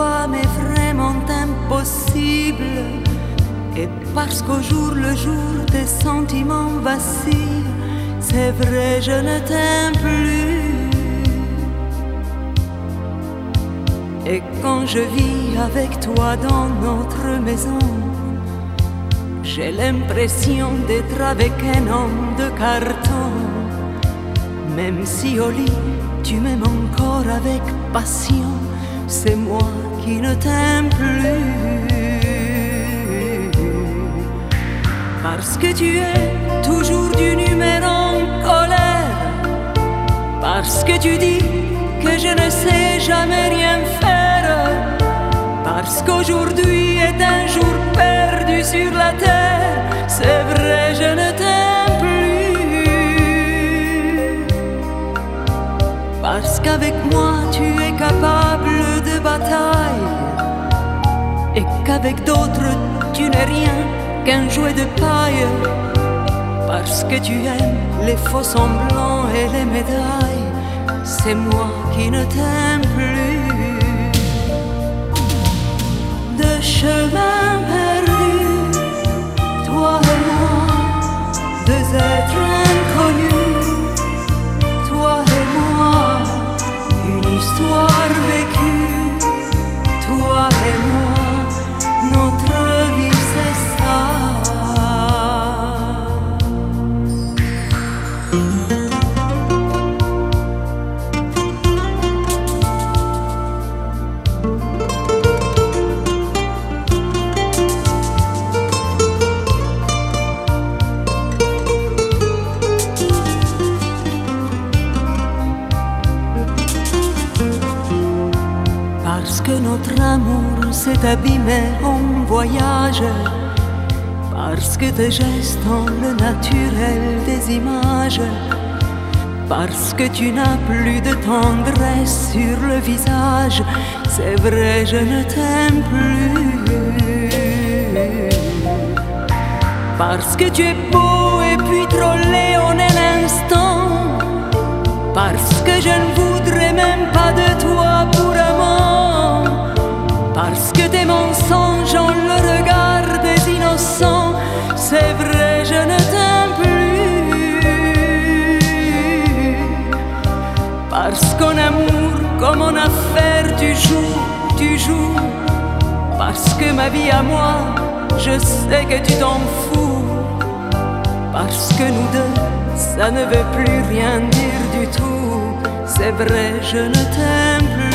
Toi vraiment impossible. Et parce qu'au jour le jour tes sentiments vacillent, c'est vrai, je ne t'aime plus. Et quand je vis avec toi dans notre maison, j'ai l'impression d'être avec un homme de carton. Même si au lit tu m'aimes encore avec passion, c'est moi qui ne t'aime plus. Parce que tu es toujours du numéro en colère. Parce que tu dis que je ne sais jamais rien faire. Parce qu'aujourd'hui est un jour perdu sur la terre. C'est vrai, je ne t'aime plus. Parce qu'avec moi tu es capable de bataille. Et qu'avec d'autres tu n'es rien qu'un jouet de paille. Parce que tu aimes les faux semblants et les médailles c'est moi qui ne t'aime plus. De chemin notre amour s'est abîmé en voyage. Parce que tes gestes ont le naturel des images. Parce que tu n'as plus de tendresse sur le visage. C'est vrai, je ne t'aime plus. Parce que tu es beau affaire, tu joues, tu joues. Parce que ma vie à moi, je sais que tu t'en fous. Parce que nous deux, ça ne veut plus rien dire du tout. C'est vrai, je ne t'aime plus.